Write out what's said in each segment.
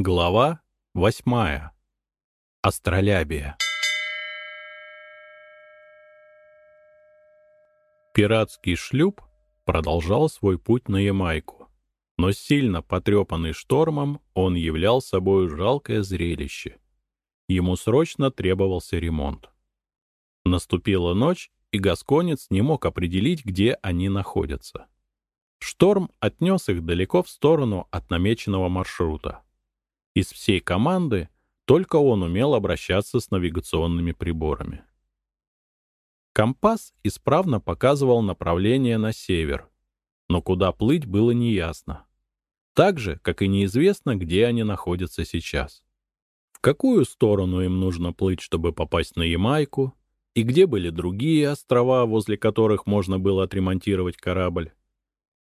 Глава восьмая. Астролябия. Пиратский шлюп продолжал свой путь на Ямайку, но сильно потрепанный штормом он являл собой жалкое зрелище. Ему срочно требовался ремонт. Наступила ночь, и Гасконец не мог определить, где они находятся. Шторм отнес их далеко в сторону от намеченного маршрута. Из всей команды только он умел обращаться с навигационными приборами. Компас исправно показывал направление на север, но куда плыть было неясно. Так же, как и неизвестно, где они находятся сейчас. В какую сторону им нужно плыть, чтобы попасть на Ямайку, и где были другие острова, возле которых можно было отремонтировать корабль.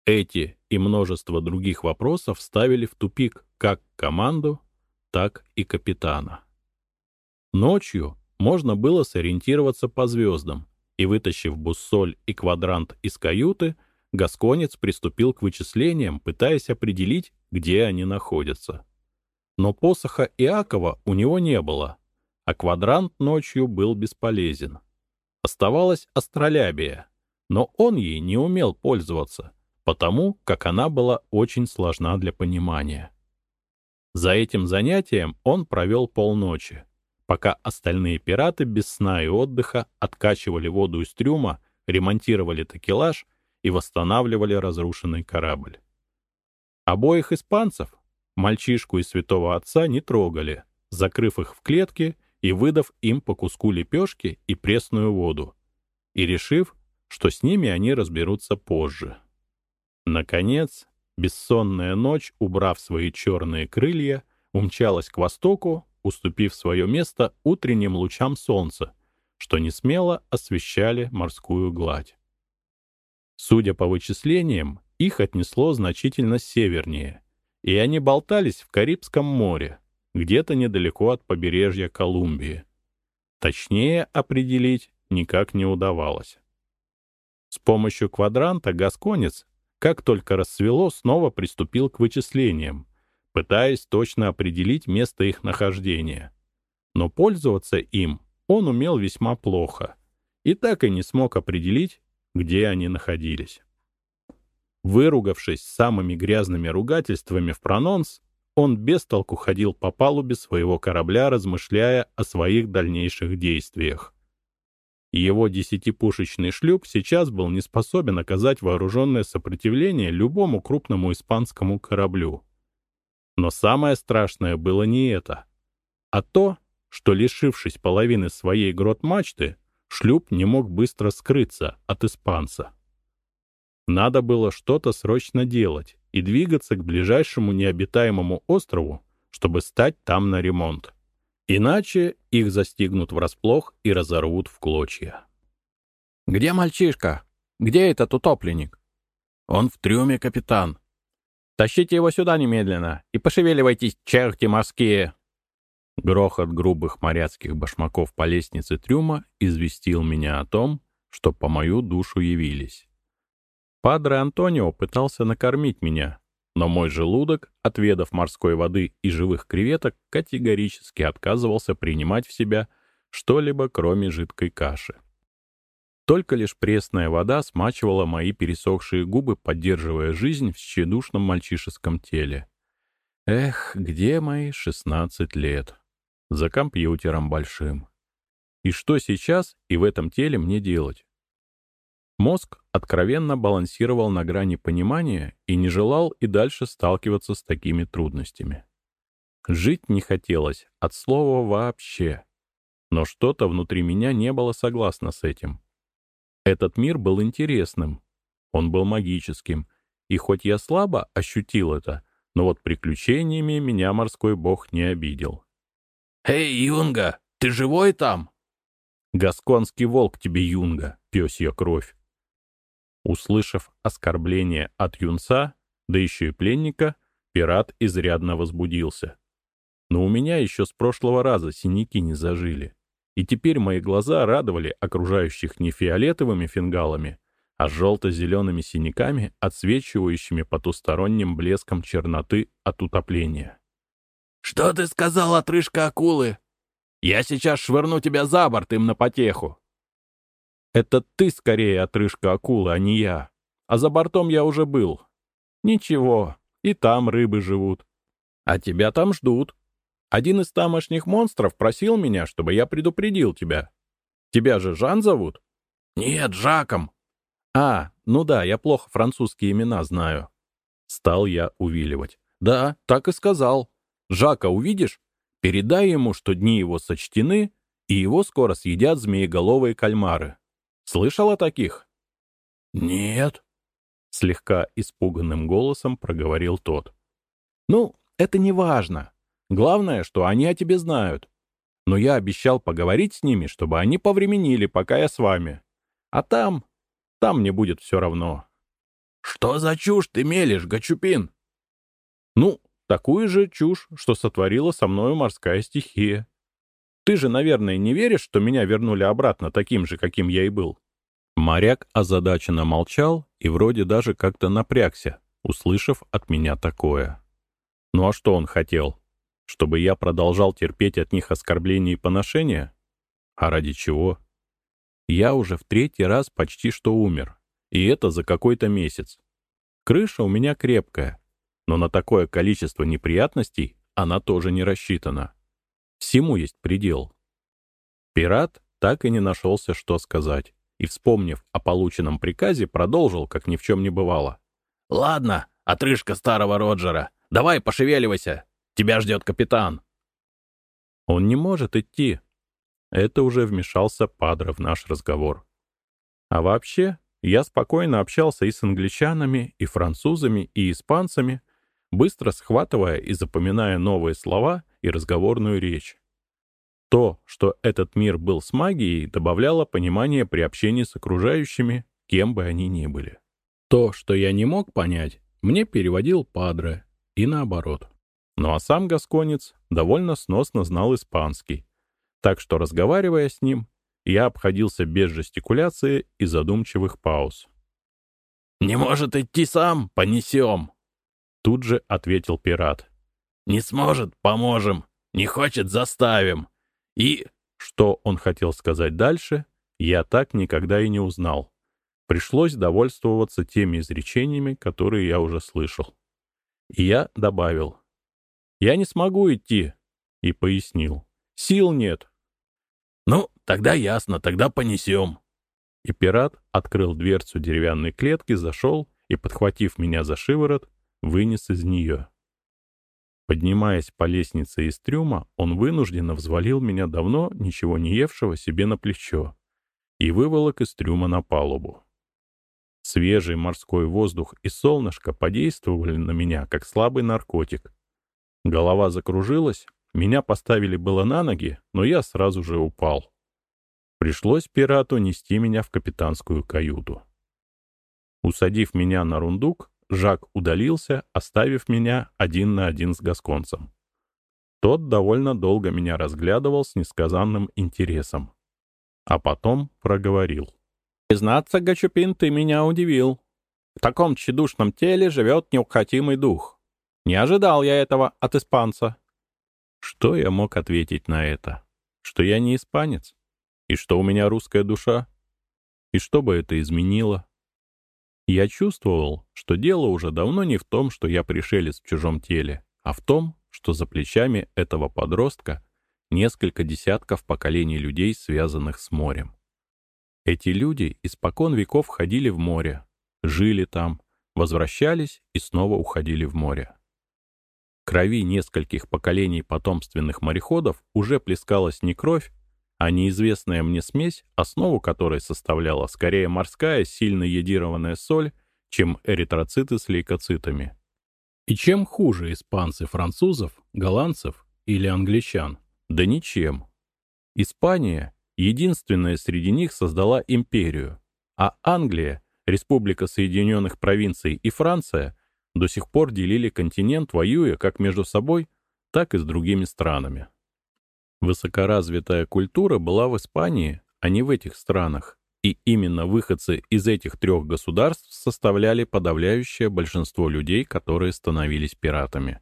Эти и множество других вопросов ставили в тупик как команду, так и капитана. Ночью можно было сориентироваться по звездам, и, вытащив буссоль и квадрант из каюты, Гасконец приступил к вычислениям, пытаясь определить, где они находятся. Но посоха Иакова у него не было, а квадрант ночью был бесполезен. Оставалась астролябия, но он ей не умел пользоваться — потому как она была очень сложна для понимания. За этим занятием он провел полночи, пока остальные пираты без сна и отдыха откачивали воду из трюма, ремонтировали такелаж и восстанавливали разрушенный корабль. Обоих испанцев, мальчишку и святого отца, не трогали, закрыв их в клетке и выдав им по куску лепешки и пресную воду, и решив, что с ними они разберутся позже. Наконец, бессонная ночь, убрав свои черные крылья, умчалась к востоку, уступив свое место утренним лучам солнца, что не смело освещали морскую гладь. Судя по вычислениям, их отнесло значительно севернее, и они болтались в Карибском море, где-то недалеко от побережья Колумбии. Точнее определить никак не удавалось. С помощью квадранта Гасконец как только рассвело, снова приступил к вычислениям, пытаясь точно определить место их нахождения. Но пользоваться им он умел весьма плохо и так и не смог определить, где они находились. Выругавшись самыми грязными ругательствами в прононс, он без толку ходил по палубе своего корабля, размышляя о своих дальнейших действиях. Его десятипушечный шлюп сейчас был не способен оказать вооруженное сопротивление любому крупному испанскому кораблю. Но самое страшное было не это, а то, что, лишившись половины своей грот-мачты, шлюп не мог быстро скрыться от испанца. Надо было что-то срочно делать и двигаться к ближайшему необитаемому острову, чтобы стать там на ремонт. Иначе их застигнут врасплох и разорвут в клочья. «Где мальчишка? Где этот утопленник?» «Он в трюме, капитан». «Тащите его сюда немедленно и пошевеливайтесь, черти морские!» Грохот грубых моряцких башмаков по лестнице трюма известил меня о том, что по мою душу явились. Падре Антонио пытался накормить меня, но мой желудок, отведав морской воды и живых креветок, категорически отказывался принимать в себя что-либо, кроме жидкой каши. Только лишь пресная вода смачивала мои пересохшие губы, поддерживая жизнь в тщедушном мальчишеском теле. Эх, где мои 16 лет? За компьютером большим. И что сейчас и в этом теле мне делать? Мозг откровенно балансировал на грани понимания и не желал и дальше сталкиваться с такими трудностями. Жить не хотелось, от слова вообще. Но что-то внутри меня не было согласно с этим. Этот мир был интересным, он был магическим, и хоть я слабо ощутил это, но вот приключениями меня морской бог не обидел. «Эй, Юнга, ты живой там?» «Гасконский волк тебе, Юнга, пёсья кровь!» Услышав оскорбление от юнца, да еще и пленника, пират изрядно возбудился. Но у меня еще с прошлого раза синяки не зажили. И теперь мои глаза радовали окружающих не фиолетовыми фингалами, а желто-зелеными синяками, отсвечивающими потусторонним блеском черноты от утопления. «Что ты сказал, отрыжка акулы? Я сейчас швырну тебя за борт им на потеху». «Это ты скорее отрыжка акулы, а не я. А за бортом я уже был. Ничего, и там рыбы живут. А тебя там ждут. Один из тамошних монстров просил меня, чтобы я предупредил тебя. Тебя же Жан зовут?» «Нет, Жаком». «А, ну да, я плохо французские имена знаю». Стал я увиливать. «Да, так и сказал. Жака увидишь? Передай ему, что дни его сочтены, и его скоро съедят змееголовые кальмары. Слышал о таких?» «Нет», — слегка испуганным голосом проговорил тот. «Ну, это не важно. Главное, что они о тебе знают. Но я обещал поговорить с ними, чтобы они повременили, пока я с вами. А там... там мне будет все равно». «Что за чушь ты мелешь, Гачупин?» «Ну, такую же чушь, что сотворила со мною морская стихия. Ты же, наверное, не веришь, что меня вернули обратно таким же, каким я и был?» Моряк озадаченно молчал и вроде даже как-то напрягся, услышав от меня такое. Ну а что он хотел? Чтобы я продолжал терпеть от них оскорбления и поношения? А ради чего? Я уже в третий раз почти что умер, и это за какой-то месяц. Крыша у меня крепкая, но на такое количество неприятностей она тоже не рассчитана. Всему есть предел. Пират так и не нашелся, что сказать, и, вспомнив о полученном приказе, продолжил, как ни в чем не бывало. «Ладно, отрыжка старого Роджера, давай пошевеливайся, тебя ждет капитан». «Он не может идти». Это уже вмешался Падре в наш разговор. А вообще, я спокойно общался и с англичанами, и французами, и испанцами, быстро схватывая и запоминая новые слова и разговорную речь. То, что этот мир был с магией, добавляло понимание при общении с окружающими, кем бы они ни были. То, что я не мог понять, мне переводил Падре, и наоборот. Ну а сам гасконец довольно сносно знал испанский, так что, разговаривая с ним, я обходился без жестикуляции и задумчивых пауз. «Не может идти сам, понесем!» Тут же ответил пират. «Не сможет, поможем. Не хочет, заставим. И...» Что он хотел сказать дальше, я так никогда и не узнал. Пришлось довольствоваться теми изречениями, которые я уже слышал. И я добавил. «Я не смогу идти», и пояснил. «Сил нет». «Ну, тогда ясно, тогда понесем». И пират открыл дверцу деревянной клетки, зашел и, подхватив меня за шиворот, вынес из нее. Поднимаясь по лестнице из трюма, он вынужденно взвалил меня давно ничего не евшего себе на плечо и выволок из трюма на палубу. Свежий морской воздух и солнышко подействовали на меня, как слабый наркотик. Голова закружилась, меня поставили было на ноги, но я сразу же упал. Пришлось пирату нести меня в капитанскую каюту. Усадив меня на рундук, Жак удалился, оставив меня один на один с гасконцем. Тот довольно долго меня разглядывал с несказанным интересом. А потом проговорил. «Признаться, Гачупин, ты меня удивил. В таком тщедушном теле живет неукротимый дух. Не ожидал я этого от испанца». Что я мог ответить на это? Что я не испанец? И что у меня русская душа? И что бы это изменило? Я чувствовал, что дело уже давно не в том, что я пришелец в чужом теле, а в том, что за плечами этого подростка несколько десятков поколений людей, связанных с морем. Эти люди испокон веков ходили в море, жили там, возвращались и снова уходили в море. крови нескольких поколений потомственных мореходов уже плескалась не кровь, а неизвестная мне смесь, основу которой составляла скорее морская сильно йодированная соль, чем эритроциты с лейкоцитами. И чем хуже испанцы французов, голландцев или англичан? Да ничем. Испания, единственная среди них, создала империю, а Англия, Республика Соединенных Провинций и Франция до сих пор делили континент, воюя как между собой, так и с другими странами. Высокоразвитая культура была в Испании, а не в этих странах, и именно выходцы из этих трех государств составляли подавляющее большинство людей, которые становились пиратами.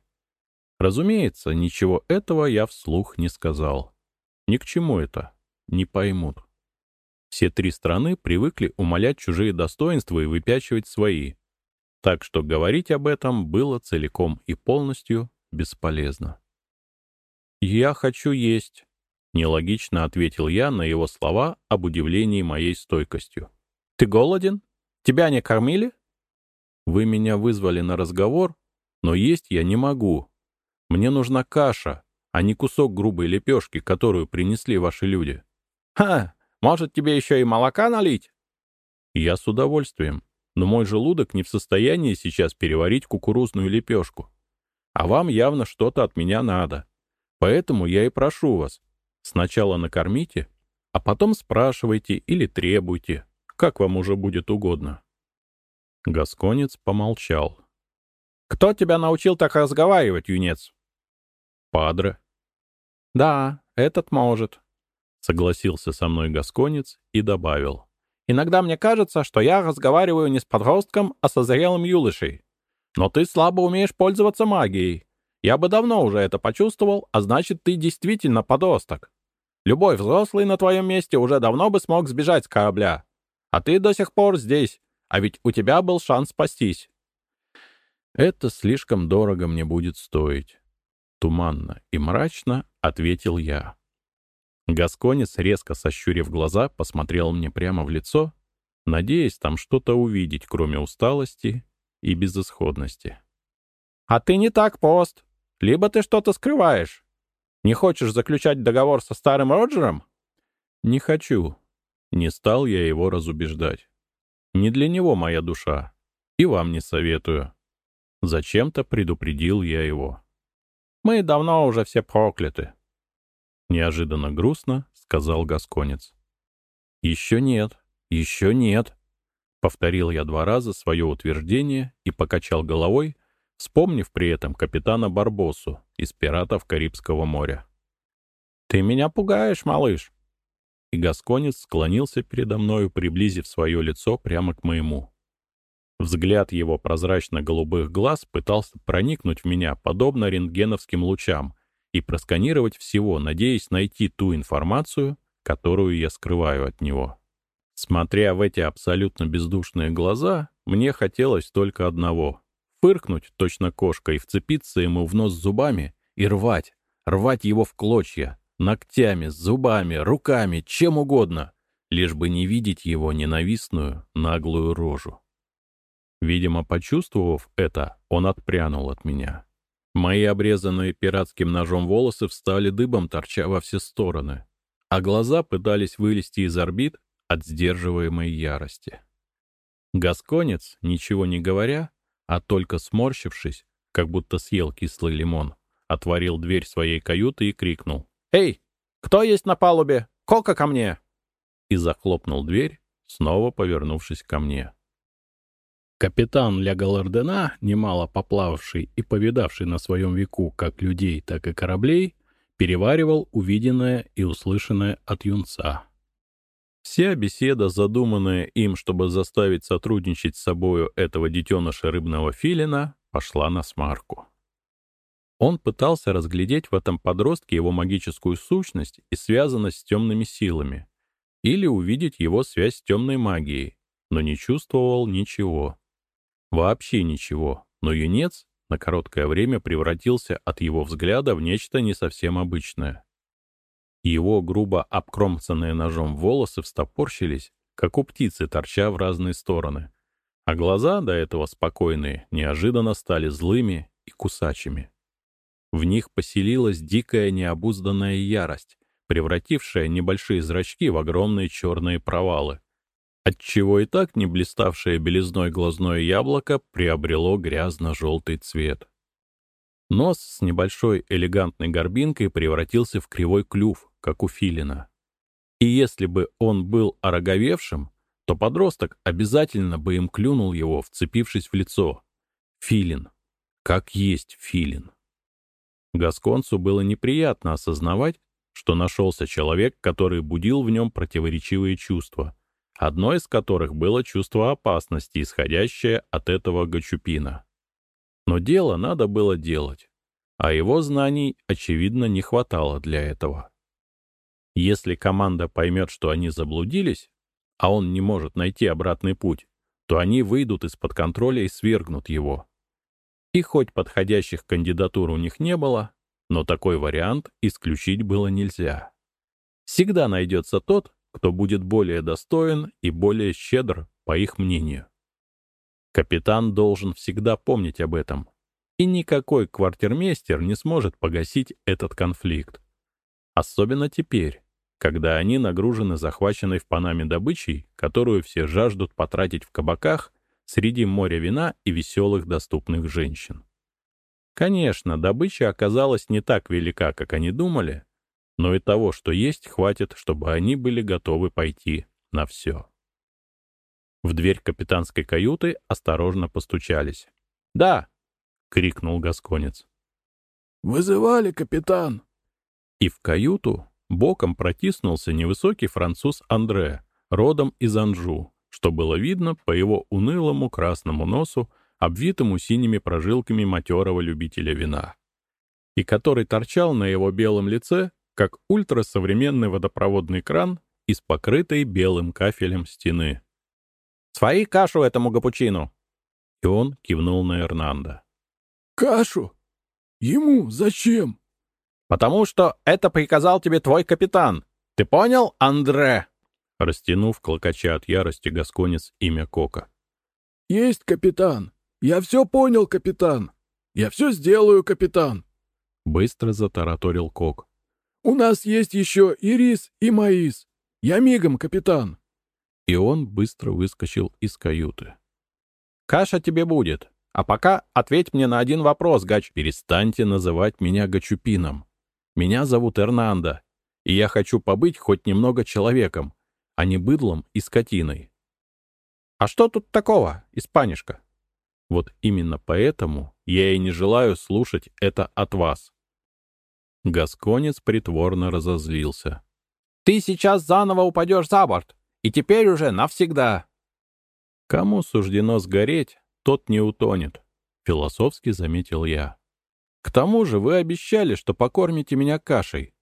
Разумеется, ничего этого я вслух не сказал. Ни к чему это, не поймут. Все три страны привыкли умолять чужие достоинства и выпячивать свои. Так что говорить об этом было целиком и полностью бесполезно. «Я хочу есть», — нелогично ответил я на его слова об удивлении моей стойкостью. «Ты голоден? Тебя не кормили?» «Вы меня вызвали на разговор, но есть я не могу. Мне нужна каша, а не кусок грубой лепешки, которую принесли ваши люди». «Ха! Может, тебе еще и молока налить?» «Я с удовольствием, но мой желудок не в состоянии сейчас переварить кукурузную лепешку. А вам явно что-то от меня надо. Поэтому я и прошу вас, сначала накормите, а потом спрашивайте или требуйте, как вам уже будет угодно». Гасконец помолчал. «Кто тебя научил так разговаривать, юнец?» «Падре». «Да, этот может», — согласился со мной Гасконец и добавил. «Иногда мне кажется, что я разговариваю не с подростком, а со зрелым юношей. Но ты слабо умеешь пользоваться магией. Я бы давно уже это почувствовал, а значит, ты действительно подросток. Любой взрослый на твоем месте уже давно бы смог сбежать с корабля. А ты до сих пор здесь, а ведь у тебя был шанс спастись». «Это слишком дорого мне будет стоить», — туманно и мрачно ответил я. Гасконец, резко сощурив глаза, посмотрел мне прямо в лицо, надеясь там что-то увидеть, кроме усталости и безысходности. «А ты не так пост. Либо ты что-то скрываешь. Не хочешь заключать договор со старым Роджером?» «Не хочу». Не стал я его разубеждать. «Не для него моя душа. И вам не советую». Зачем-то предупредил я его. «Мы давно уже все прокляты», Неожиданно грустно сказал Гасконец. «Еще нет, еще нет», — повторил я два раза свое утверждение и покачал головой, вспомнив при этом капитана Барбосу из «Пиратов Карибского моря». «Ты меня пугаешь, малыш!» И Гасконец склонился передо мною, приблизив свое лицо прямо к моему. Взгляд его прозрачно-голубых глаз пытался проникнуть в меня, подобно рентгеновским лучам, и просканировать всего, надеясь найти ту информацию, которую я скрываю от него. Смотря в эти абсолютно бездушные глаза, мне хотелось только одного — фыркнуть точно кошка и вцепиться ему в нос зубами и рвать, рвать его в клочья, ногтями, зубами, руками, чем угодно, лишь бы не видеть его ненавистную, наглую рожу. Видимо, почувствовав это, он отпрянул от меня. Мои обрезанные пиратским ножом волосы встали дыбом, торча во все стороны, а глаза пытались вылезти из орбит от сдерживаемой ярости. Гасконец, ничего не говоря, а только сморщившись, как будто съел кислый лимон, отворил дверь своей каюты и крикнул. «Эй, кто есть на палубе? Кока ко мне!» И захлопнул дверь, снова повернувшись ко мне. Капитан Ля Галардена, немало поплававший и повидавший на своем веку как людей, так и кораблей, переваривал увиденное и услышанное от юнца. Вся беседа, задуманная им, чтобы заставить сотрудничать с собою этого детеныша рыбного филина, пошла на смарку. Он пытался разглядеть в этом подростке его магическую сущность и связанность с темными силами, или увидеть его связь с темной магией, но не чувствовал ничего. Вообще ничего, но юнец на короткое время превратился от его взгляда в нечто не совсем обычное. Его грубо обкромсанные ножом волосы встопорщились, как у птицы, торча в разные стороны, а глаза, до этого спокойные, неожиданно стали злыми и кусачими. В них поселилась дикая необузданная ярость, превратившая небольшие зрачки в огромные черные провалы, отчего и так не блиставшее белизной глазное яблоко приобрело грязно-желтый цвет. Нос с небольшой элегантной горбинкой превратился в кривой клюв, как у филина. И если бы он был ороговевшим, то подросток обязательно бы им клюнул его, вцепившись в лицо. Филин. Как есть филин. Гасконцу было неприятно осознавать, что нашелся человек, который будил в нем противоречивые чувства, одно из которых было чувство опасности, исходящее от этого гачупина. Но дело надо было делать. а его знаний, очевидно, не хватало для этого. Если команда поймет, что они заблудились, а он не может найти обратный путь, то они выйдут из-под контроля и свергнут его. И хоть подходящих кандидатур у них не было, но такой вариант исключить было нельзя. Всегда найдется тот, кто будет более достоин и более щедр, по их мнению. Капитан должен всегда помнить об этом, и никакой квартирмейстер не сможет погасить этот конфликт. Особенно теперь, когда они нагружены захваченной в Панаме добычей, которую все жаждут потратить в кабаках среди моря вина и веселых доступных женщин. Конечно, добыча оказалась не так велика, как они думали, но и того, что есть, хватит, чтобы они были готовы пойти на все. В дверь капитанской каюты осторожно постучались. «Да!» — крикнул гасконец. «Вызывали, капитан!» И в каюту боком протиснулся невысокий француз Андре, родом из Анжу, что было видно по его унылому красному носу, обвитому синими прожилками матерого любителя вина, и который торчал на его белом лице, как ультрасовременный водопроводный кран из покрытой белым кафелем стены. «Свои кашу этому гапучину!» И он кивнул на Эрнанда. «Кашу? Ему зачем?» «Потому что это приказал тебе твой капитан. Ты понял, Андре?» Растянув клокоча от ярости Гасконец имя Кока. «Есть, капитан. Я все понял, капитан. Я все сделаю, капитан!» Быстро затараторил Кок. «У нас есть еще и рис, и маис. Я мигом, капитан!» И он быстро выскочил из каюты. «Каша тебе будет. А пока ответь мне на один вопрос, Гач. Перестаньте называть меня Гачупином. Меня зовут Эрнандо, и я хочу побыть хоть немного человеком, а не быдлом и скотиной. А что тут такого, испанишка? Вот именно поэтому я и не желаю слушать это от вас. Гасконец притворно разозлился. «Ты сейчас заново упадешь за борт, и теперь уже навсегда!» «Кому суждено сгореть, тот не утонет», — философски заметил я. «К тому же вы обещали, что покормите меня кашей,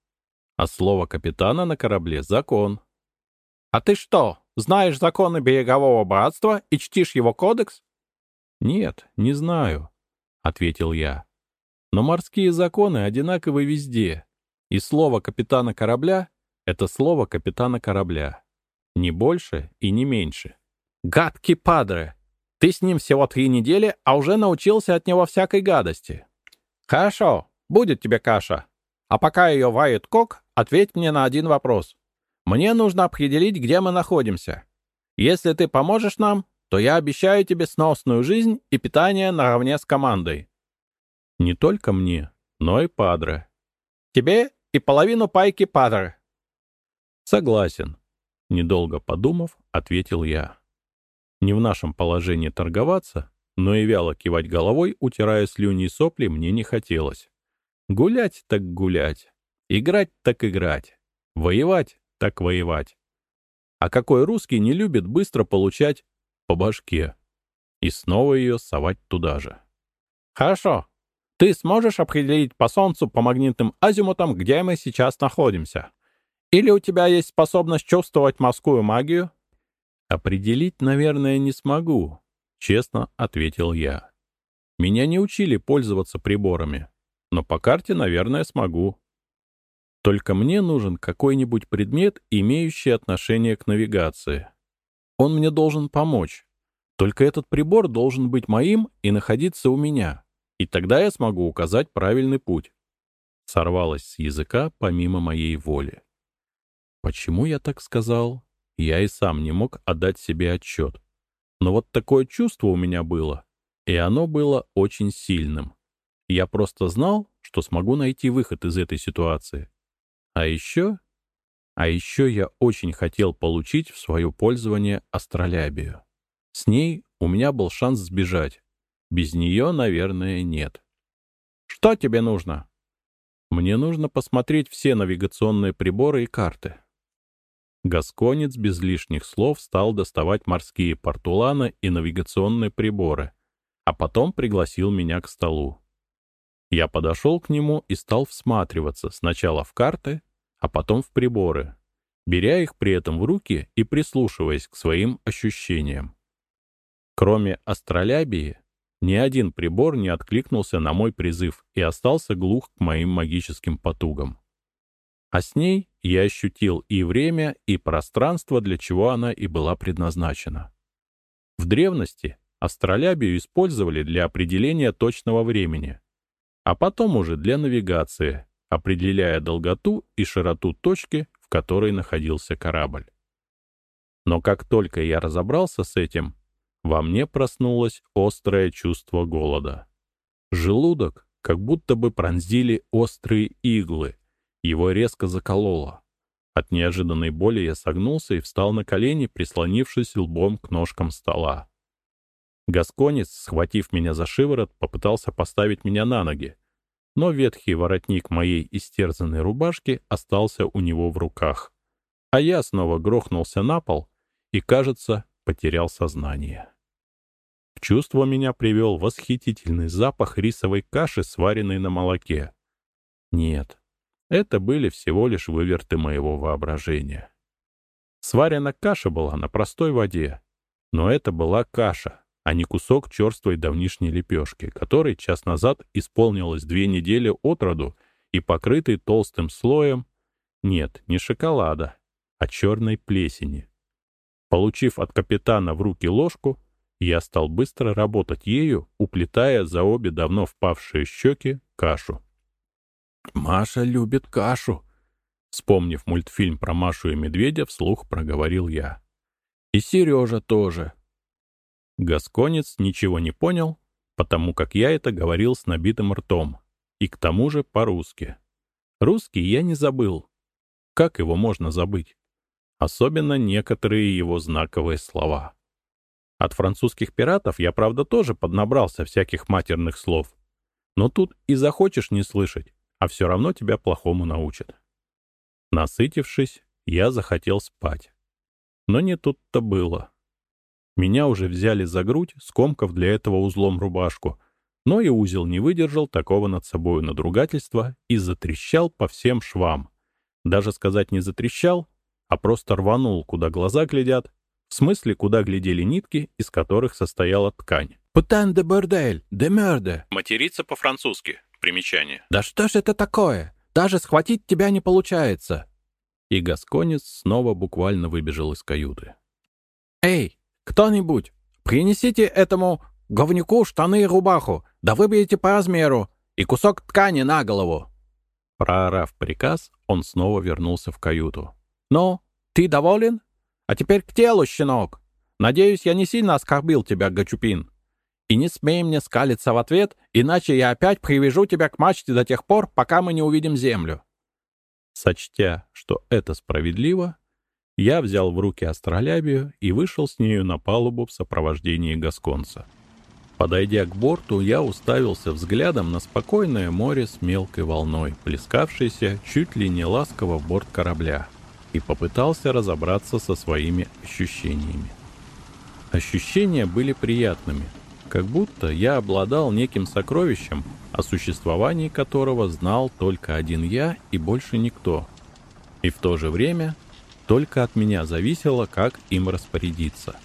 а слово капитана на корабле — закон». «А ты что, знаешь законы берегового братства и чтишь его кодекс?» «Нет, не знаю», — ответил я. «Но морские законы одинаковы везде, и слово капитана корабля — это слово капитана корабля. Не больше и не меньше». «Гадкий падре! Ты с ним всего три недели, а уже научился от него всякой гадости». «Хорошо, будет тебе каша. А пока ее варит кок, ответь мне на один вопрос. Мне нужно определить, где мы находимся. Если ты поможешь нам, то я обещаю тебе сносную жизнь и питание наравне с командой. Не только мне, но и Падре. Тебе и половину пайки Падре. Согласен. Недолго подумав, ответил я. Не в нашем положении торговаться, но и вяло кивать головой, утирая слюни и сопли, мне не хотелось. Гулять так гулять, играть так играть, воевать так воевать. А какой русский не любит быстро получать по башке и снова ее совать туда же. Хорошо. Ты сможешь определить по Солнцу по магнитным азимутам, где мы сейчас находимся? Или у тебя есть способность чувствовать морскую магию? Определить, наверное, не смогу, честно ответил я. Меня не учили пользоваться приборами, но по карте, наверное, смогу. Только мне нужен какой-нибудь предмет, имеющий отношение к навигации. Он мне должен помочь. Только этот прибор должен быть моим и находиться у меня. И тогда я смогу указать правильный путь. Сорвалось с языка помимо моей воли. Почему я так сказал? Я и сам не мог отдать себе отчет. Но вот такое чувство у меня было, и оно было очень сильным. Я просто знал, что смогу найти выход из этой ситуации. А еще а еще я очень хотел получить в свое пользование астролябию. С ней у меня был шанс сбежать. Без нее, наверное, нет. Что тебе нужно? Мне нужно посмотреть все навигационные приборы и карты. Гасконец без лишних слов стал доставать морские портуланы и навигационные приборы, а потом пригласил меня к столу. Я подошел к нему и стал всматриваться сначала в карты, а потом в приборы, беря их при этом в руки и прислушиваясь к своим ощущениям. Кроме астролябии, ни один прибор не откликнулся на мой призыв и остался глух к моим магическим потугам. А с ней я ощутил и время, и пространство, для чего она и была предназначена. В древности астролябию использовали для определения точного времени, а потом уже для навигации, определяя долготу и широту точки, в которой находился корабль. Но как только я разобрался с этим, во мне проснулось острое чувство голода. Желудок как будто бы пронзили острые иглы, его резко закололо. От неожиданной боли я согнулся и встал на колени, прислонившись лбом к ножкам стола. Гасконец, схватив меня за шиворот, попытался поставить меня на ноги, но ветхий воротник моей истерзанной рубашки остался у него в руках. А я снова грохнулся на пол и, кажется, потерял сознание. В чувство меня привел восхитительный запах рисовой каши, сваренной на молоке. Нет, это были всего лишь выверты моего воображения. Сварена каша была на простой воде, но это была каша, а не кусок черствой давнишней лепешки, которой час назад исполнилось две недели от роду и покрытый толстым слоем, нет, не шоколада, а черной плесени. Получив от капитана в руки ложку, я стал быстро работать ею, уплетая за обе давно впавшие щеки кашу. «Маша любит кашу», — вспомнив мультфильм про Машу и Медведя, вслух проговорил я. «И Сережа тоже. Гасконец ничего не понял, потому как я это говорил с набитым ртом, и к тому же по-русски. Русский я не забыл. Как его можно забыть? Особенно некоторые его знаковые слова. От французских пиратов я, правда, тоже поднабрался всяких матерных слов. Но тут и захочешь не слышать, а все равно тебя плохому научат. Насытившись, я захотел спать. Но не тут-то было. Меня уже взяли за грудь, скомкав для этого узлом рубашку, но и узел не выдержал такого над собою надругательства и затрещал по всем швам. Даже сказать не затрещал, а просто рванул, куда глаза глядят, в смысле, куда глядели нитки, из которых состояла ткань. «Путан де бордель, де мерде». Материться по-французски. Примечание. «Да что ж это такое? Даже схватить тебя не получается». И Гасконец снова буквально выбежал из каюты. «Эй, «Кто-нибудь, принесите этому говнюку штаны и рубаху, да выберите по размеру, и кусок ткани на голову». Проорав приказ, он снова вернулся в каюту. «Ну, ты доволен? А теперь к телу, щенок. Надеюсь, я не сильно оскорбил тебя, Гачупин. И не смей мне скалиться в ответ, иначе я опять привяжу тебя к мачте до тех пор, пока мы не увидим землю». Сочтя, что это справедливо, я взял в руки астролябию и вышел с нею на палубу в сопровождении Гасконца. Подойдя к борту, я уставился взглядом на спокойное море с мелкой волной, плескавшейся чуть ли не ласково в борт корабля, и попытался разобраться со своими ощущениями. Ощущения были приятными, как будто я обладал неким сокровищем, о существовании которого знал только один я и больше никто. И в то же время только от меня зависело, как им распорядиться.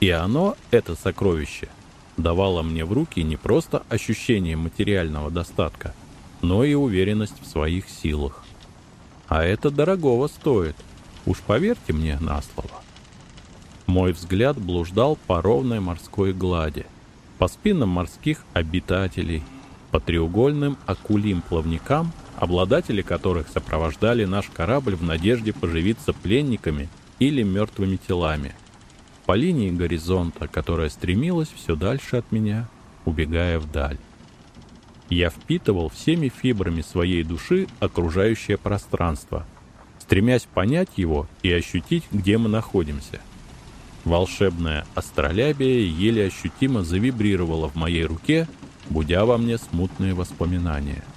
И оно, это сокровище, давало мне в руки не просто ощущение материального достатка, но и уверенность в своих силах. А это дорогого стоит, уж поверьте мне на слово. Мой взгляд блуждал по ровной морской глади, по спинам морских обитателей, по треугольным акулим плавникам обладатели которых сопровождали наш корабль в надежде поживиться пленниками или мертвыми телами. По линии горизонта, которая стремилась все дальше от меня, убегая вдаль. Я впитывал всеми фибрами своей души окружающее пространство, стремясь понять его и ощутить, где мы находимся. Волшебная астролябия еле ощутимо завибрировала в моей руке, будя во мне смутные воспоминания —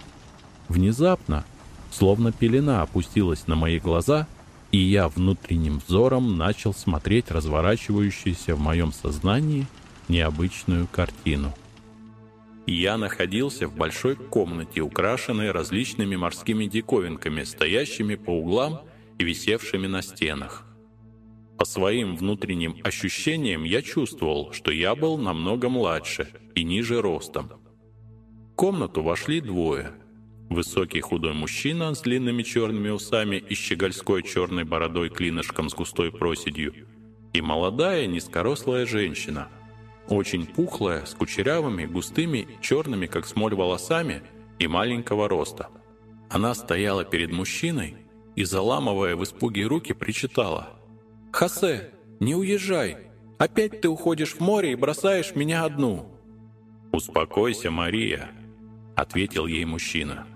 Внезапно, словно пелена опустилась на мои глаза, и я внутренним взором начал смотреть разворачивающуюся в моем сознании необычную картину. Я находился в большой комнате, украшенной различными морскими диковинками, стоящими по углам и висевшими на стенах. По своим внутренним ощущениям я чувствовал, что я был намного младше и ниже ростом. В комнату вошли двое. Высокий худой мужчина с длинными черными усами и щегольской черной бородой клинышком с густой проседью и молодая низкорослая женщина, очень пухлая, с кучерявыми, густыми, черными, как смоль, волосами и маленького роста. Она стояла перед мужчиной и, заламывая в испуге руки, причитала – «Хосе, не уезжай! Опять ты уходишь в море и бросаешь меня одну!» «Успокойся, Мария», — ответил ей мужчина.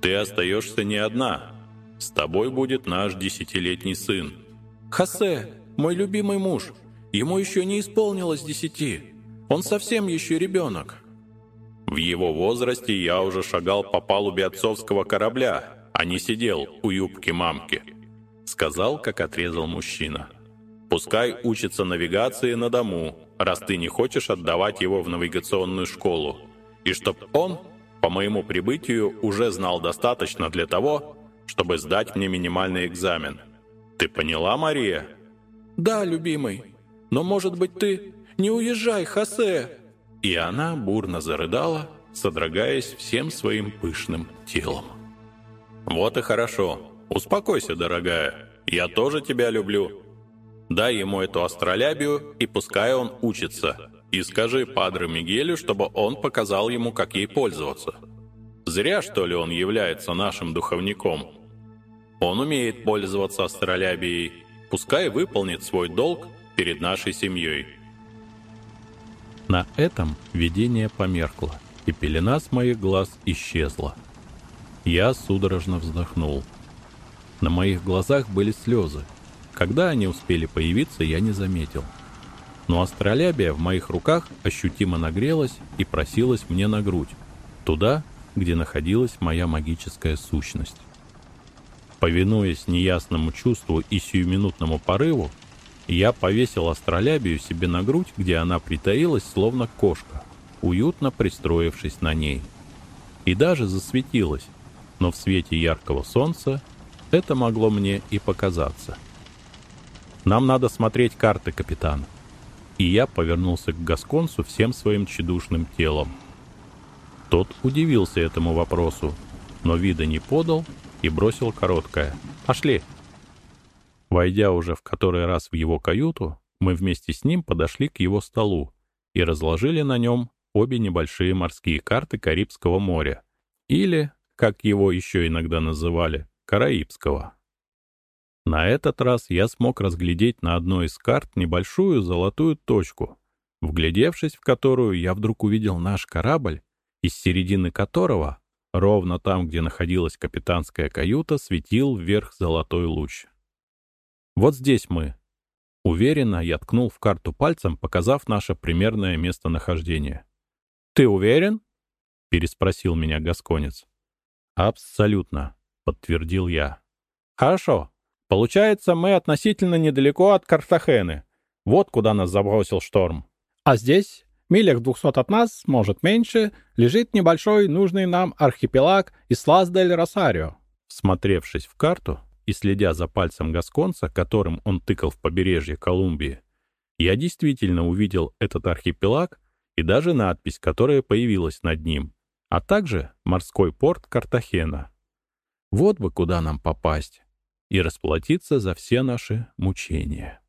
«Ты остаешься не одна. С тобой будет наш десятилетний сын». «Хосе, мой любимый муж, ему еще не исполнилось десяти. Он совсем еще ребенок». В его возрасте я уже шагал по палубе отцовского корабля, а не сидел у юбки мамки. Сказал, как отрезал мужчина. «Пускай учится навигации на дому, раз ты не хочешь отдавать его в навигационную школу. И чтоб он, по моему прибытию, уже знал достаточно для того, чтобы сдать мне минимальный экзамен. Ты поняла, Мария?» «Да, любимый. Но, может быть, ты... Не уезжай, Хосе!» И она бурно зарыдала, содрогаясь всем своим пышным телом. «Вот и хорошо. «Успокойся, дорогая, я тоже тебя люблю. Дай ему эту астролябию, и пускай он учится. И скажи Падре Мигелю, чтобы он показал ему, как ей пользоваться. Зря, что ли, он является нашим духовником. Он умеет пользоваться астролябией. Пускай выполнит свой долг перед нашей семьей». На этом видение померкло, и пелена с моих глаз исчезла. Я судорожно вздохнул. На моих глазах были слезы. Когда они успели появиться, я не заметил. Но астролябия в моих руках ощутимо нагрелась и просилась мне на грудь, туда, где находилась моя магическая сущность. Повинуясь неясному чувству и сиюминутному порыву, я повесил астролябию себе на грудь, где она притаилась, словно кошка, уютно пристроившись на ней. И даже засветилась, но в свете яркого солнца это могло мне и показаться. «Нам надо смотреть карты, капитан». И я повернулся к Гасконцу всем своим тщедушным телом. Тот удивился этому вопросу, но вида не подал и бросил короткое «Пошли». Войдя уже в который раз в его каюту, мы вместе с ним подошли к его столу и разложили на нем обе небольшие морские карты Карибского моря, или, как его еще иногда называли, Караибского. На этот раз я смог разглядеть на одной из карт небольшую золотую точку, вглядевшись в которую я вдруг увидел наш корабль, из середины которого, ровно там, где находилась капитанская каюта, светил вверх золотой луч. «Вот здесь мы». Уверенно я ткнул в карту пальцем, показав наше примерное местонахождение. «Ты уверен?» — переспросил меня Гасконец. «Абсолютно», — подтвердил я. «Хорошо. Получается, мы относительно недалеко от Картахены. Вот куда нас забросил шторм. А здесь, милях двухсот от нас, может меньше, лежит небольшой нужный нам архипелаг Ислас-дель-Росарио». Смотревшись в карту и следя за пальцем Гасконца, которым он тыкал в побережье Колумбии, я действительно увидел этот архипелаг и даже надпись, которая появилась над ним, а также морской порт Картахена. Вот бы куда нам попасть и расплатиться за все наши мучения.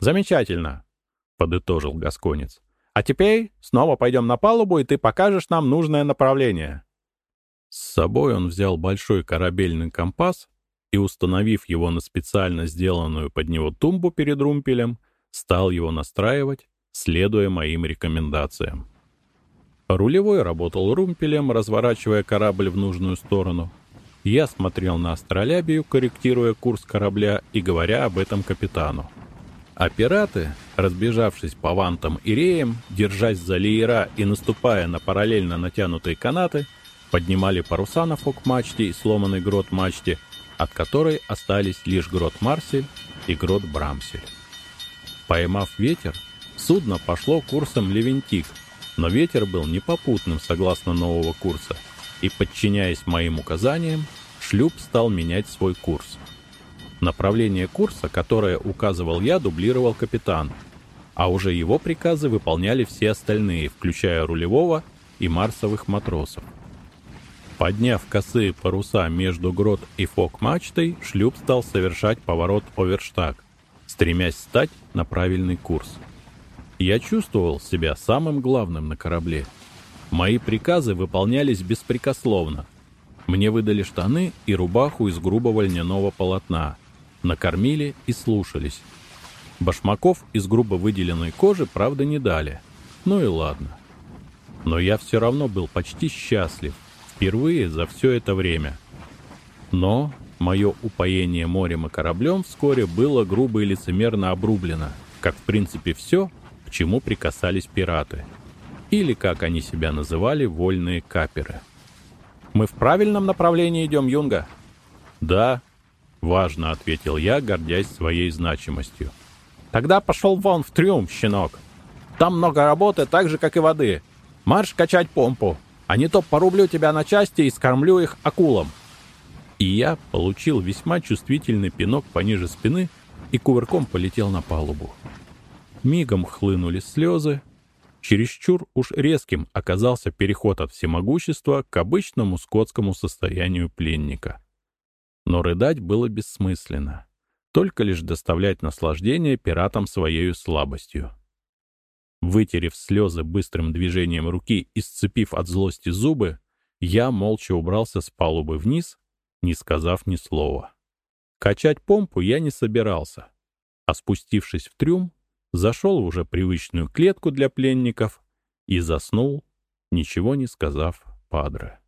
«Замечательно», — подытожил Гасконец. «А теперь снова пойдем на палубу, и ты покажешь нам нужное направление». С собой он взял большой корабельный компас и, установив его на специально сделанную под него тумбу перед румпелем, стал его настраивать, следуя моим рекомендациям. Рулевой работал румпелем, разворачивая корабль в нужную сторону — я смотрел на астролябию, корректируя курс корабля и говоря об этом капитану. А пираты, разбежавшись по вантам и реям, держась за леера и наступая на параллельно натянутые канаты, поднимали паруса на фок-мачте и сломанный грот мачте, от которой остались лишь грот Марсель и грот Брамсель. Поймав ветер, судно пошло курсом Левентик, Но ветер был непопутным согласно нового курса, и, подчиняясь моим указаниям, шлюп стал менять свой курс. Направление курса, которое указывал я, дублировал капитан, а уже его приказы выполняли все остальные, включая рулевого и марсовых матросов. Подняв косые паруса между грот и фок-мачтой, шлюп стал совершать поворот оверштаг, стремясь стать на правильный курс. Я чувствовал себя самым главным на корабле. Мои приказы выполнялись беспрекословно. Мне выдали штаны и рубаху из грубого льняного полотна. Накормили и слушались. Башмаков из грубо выделенной кожи, правда, не дали. Ну и ладно. Но я все равно был почти счастлив. Впервые за все это время. Но мое упоение морем и кораблем вскоре было грубо и лицемерно обрублено, как в принципе все, к чему прикасались пираты. Или, как они себя называли, вольные каперы. «Мы в правильном направлении идем, Юнга?» «Да», — важно ответил я, гордясь своей значимостью. «Тогда пошел вон в трюм, щенок. Там много работы, так же, как и воды. Марш качать помпу, а не то порублю тебя на части и скормлю их акулам». И я получил весьма чувствительный пинок пониже спины и кувырком полетел на палубу. Мигом хлынули слезы. Чересчур уж резким оказался переход от всемогущества к обычному скотскому состоянию пленника. Но рыдать было бессмысленно. Только лишь доставлять наслаждение пиратам своей слабостью. Вытерев слезы быстрым движением руки и сцепив от злости зубы, я молча убрался с палубы вниз, не сказав ни слова. Качать помпу я не собирался, а спустившись в трюм, зашел в уже привычную клетку для пленников и заснул, ничего не сказав Падре.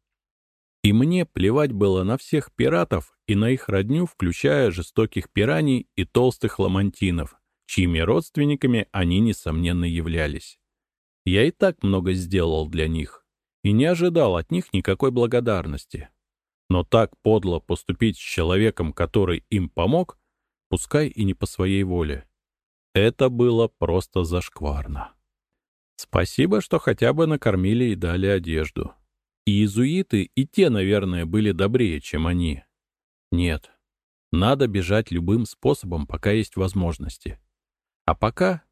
И мне плевать было на всех пиратов и на их родню, включая жестоких пираний и толстых ламантинов, чьими родственниками они, несомненно, являлись. Я и так много сделал для них и не ожидал от них никакой благодарности. Но так подло поступить с человеком, который им помог, пускай и не по своей воле, это было просто зашкварно. Спасибо, что хотя бы накормили и дали одежду. И иезуиты, и те, наверное, были добрее, чем они. Нет, надо бежать любым способом, пока есть возможности. А пока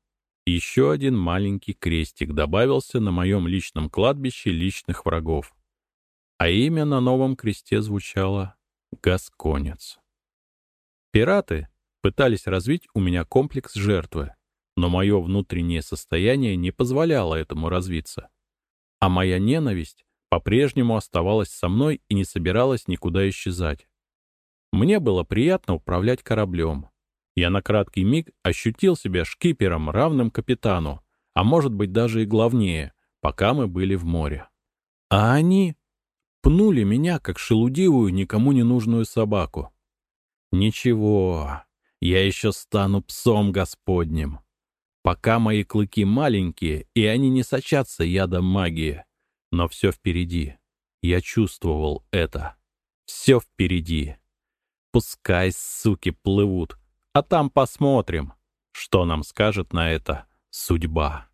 еще один маленький крестик добавился на моем личном кладбище личных врагов. А имя на новом кресте звучало «Гасконец». Пираты, пытались развить у меня комплекс жертвы, но мое внутреннее состояние не позволяло этому развиться. А моя ненависть по-прежнему оставалась со мной и не собиралась никуда исчезать. Мне было приятно управлять кораблем. Я на краткий миг ощутил себя шкипером, равным капитану, а может быть даже и главнее, пока мы были в море. А они пнули меня, как шелудивую, никому не нужную собаку. Ничего, я еще стану псом Господним. Пока мои клыки маленькие, и они не сочатся ядом магии. Но все впереди. Я чувствовал это. Все впереди. Пускай суки плывут, а там посмотрим, что нам скажет на это судьба.